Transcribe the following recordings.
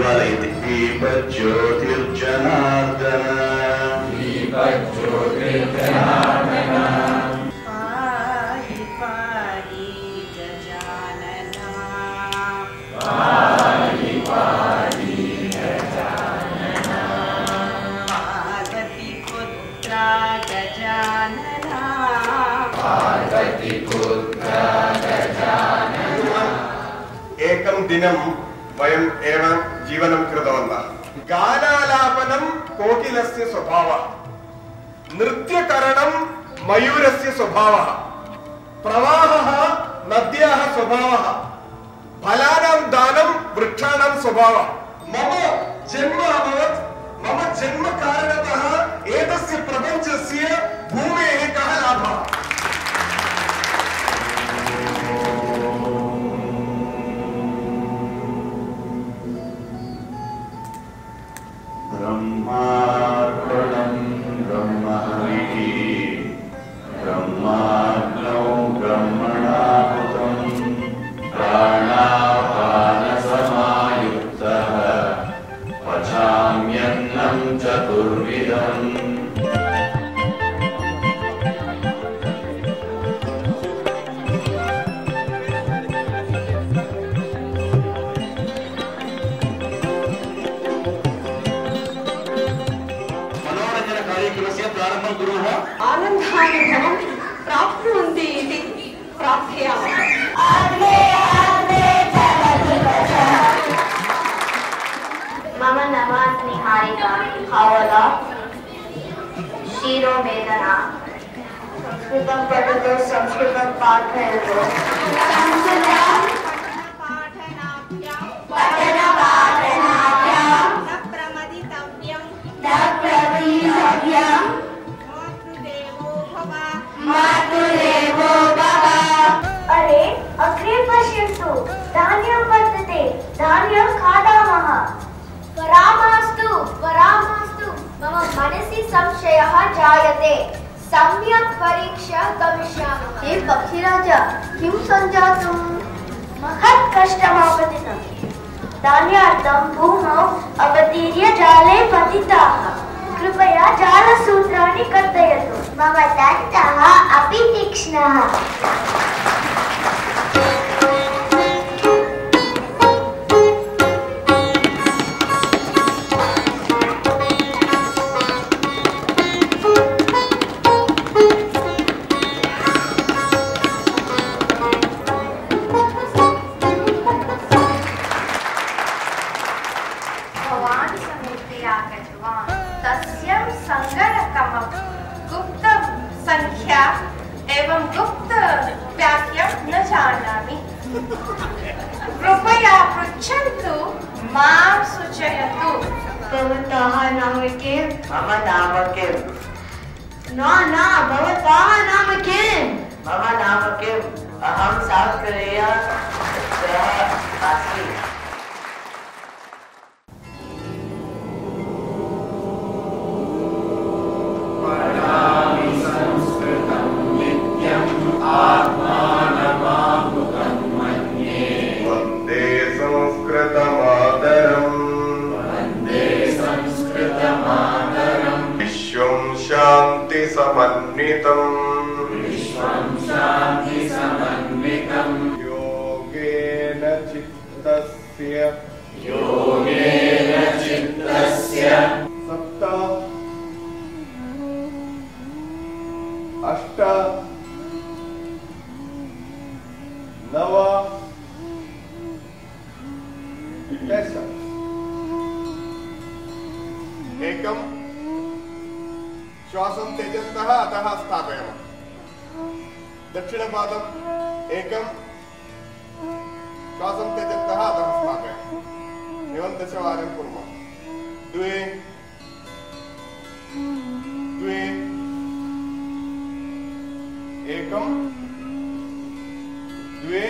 प्रज्वालयति दीपज्योतिर्जनार्दन पाहि पाहि गजानना पार्वतीपुत्रा गजानना एकं दिनं वयम् एव जीवनं कृतवन्तः। गानालापनं कोकिलस्य स्वभावः। नृत्यकरणं मयूरस्य स्वभावः। प्रवाहः नद्याः स्वभावः। फलानां दानं वृक्षाणां स्वभावः। मम जन्म अभवत्। मम जन्म कारणतः एतस्य प्रपञ्चस्य भूमेः कः लाभः? नाम निहारिका हवला शिरोवेदना संस्कृतं पठतु संस्कृतं पाठयतु पठनपाठनाभ्यां न प्रमदितव्यं न प्रतीतव्यं मातृदेवो भव मातुदेवो भव। अरे अग्रे पश्यन्तु धान्यं वर्तते। धान्यं खादामः। वरामास्तु वरामास्तु मम मनसि संशयः जायते। सम्यक् परीक्षा गमिष्यामः। हे पक्षिराज किं सञ्जातम् महत् कष्टमापतितम्। धान्यार्थं भूमौ अवतीर्य जाले पतिताः। कृपया जालसूत्राणि कर्तयतु। मम दन्तः अपि तीक्ष्णः। नाम किं न न भवतः नाम किं मम नाम किम् अहं साक्षरेया अस्मि वन्दे अष्ट, नव एकं श्वास त्यजन्तः, अतः स्थापयामः। दक्षिणपादम् एकं, श्वासं त्यजन्तः, अतः स्थापयामः। एवं दशवारं कुर्मः। द्वे। एकं द्वे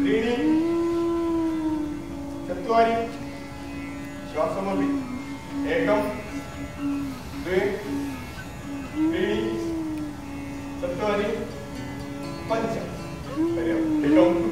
त्रीणि चत्वारि श्वासमपि। एकं द्वे त्रीणि चत्वारि पञ्च। पर्याप्तम् एकं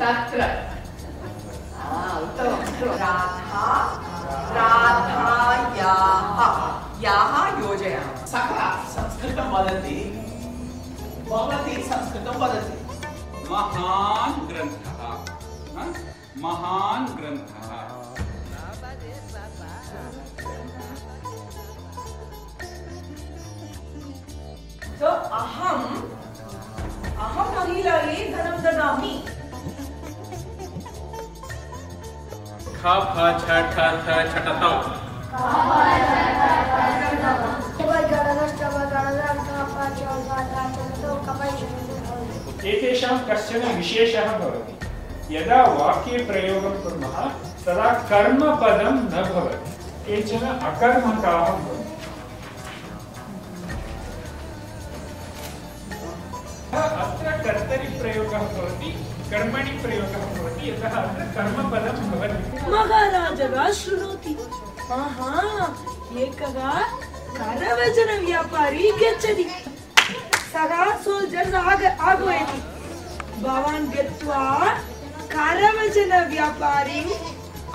तत्र आ, उत्तमम् उत्तमम्। राधा राधायाः याः योजयामः सः संस्कृतं वदति भवती संस्कृतं वदति महान् ग्रन्थः महान् ग्रन्थः तो अहम् अहं महिलायै धनं ददामि ख फ छ ठ थ छटतौ एतेषां कश्चन विशेषः भवति। यदा वाक्ये प्रयोगं कुर्मः तदा कर्मपदं न भवति। केचन अकर्मकाः भवन्ति। कर्तरिप्रयोगः भवति कर्मणि प्रयोगः भवति यतः अत्र कर्मपदं भवति। महाराजः शृणोति आहा एकः करवचनव्यापारी गच्छति। सः सोल्जर्स् आग आह्वयति भवान् गत्वा करवचनव्यापारीम्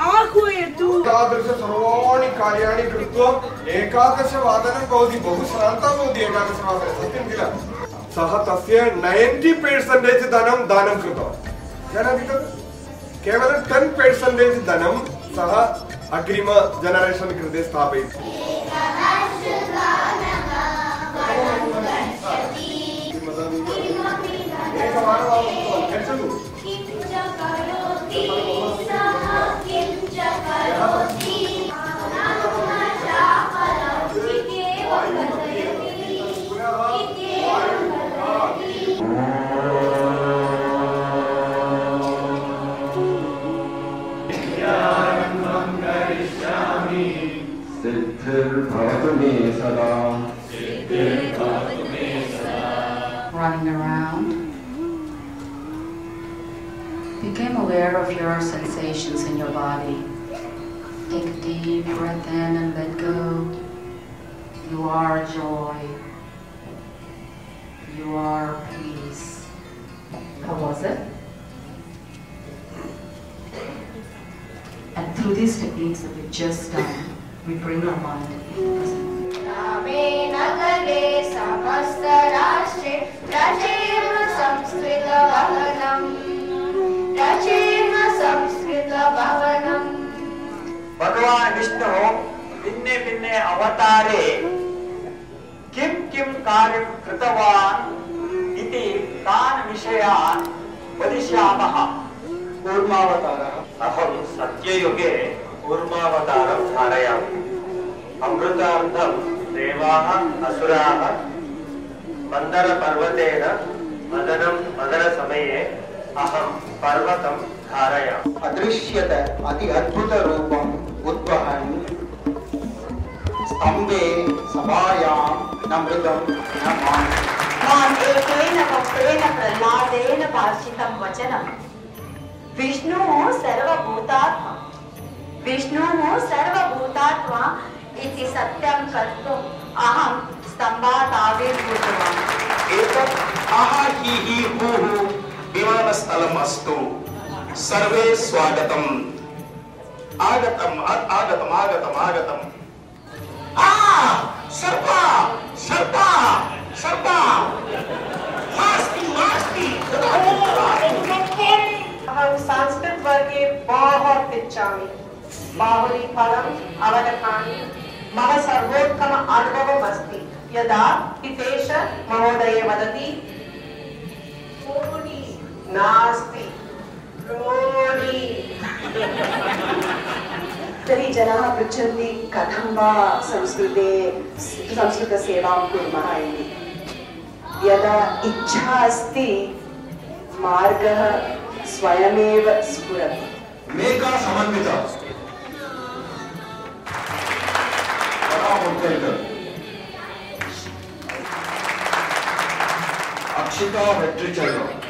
आह्वयतु। एतादृश सर्वाणि कार्याणि कृत्वा एकादशवादनं भवति। बहु श्रान्ता भवति एकादशवादने सत्यं किल? सः तस्य नैन्टि पर्सेण्टेज् धनं दानं कृतवान् जानाति तत् केवलं टेन् पर्सेण्टेज् धनं सः अग्रिम जनरेशन् कृते स्थापयति Become aware of your sensations in your body. Take a deep breath in and let go. You are joy. You are peace. How was it? And through these techniques that we've just done, we bring our mind into the present. भगवान् विष्णुः भिन्ने भिन्ने अवतारे। किं किं कार्यं कृतवान् इति तान् विषयान् वदिष्यामः। कूर्मावतारः। अहं सत्ययुगे कूर्मावतारं धारयामि। अमृतार्थं देवाः असुराः मन्दरपर्वतेन मदनं मदनसमये अहं पर्वतं धारयामि। अदृश्यत अति अद्भुत रूपम् उद्वहन्। स्तम्भे सभायां न मृदं न मान् माम् एकेन भक्तेन प्रह्लादेन भाषितं वचनं। विष्णुः सर्वभूतात्मा। विष्णुः सर्वभूतात्मा इति सत्यं कर्तुम् अहं स्तम्भात् आविर्भूतवान् एतत् आहा हि हि हुः विमानस्थलम् अस्तु सर्वे स्वागतम्। आगतम् आ- आगतम् आगतम् आगतम् आ सर्पा सर्पा सर्पा मास्ति मास्ति अहं संस्कृत वर्गे बहुत इच्छामि बाहुली फलम् अवगतानि मम सर्वोत्तम अनुभवम् अस्ति यदा हितेश महोदय वदति "रोणि नास्ति रोणि तर्हि जनाः पृच्छन्ति कथं वा संस्कृते संस्कृतसेवां कुर्मः इति। यदा इच्छा अस्ति, मार्गः स्वयमेव स्फुरति। मेघा समन्वित अक्षिता वेट्रिचरणम्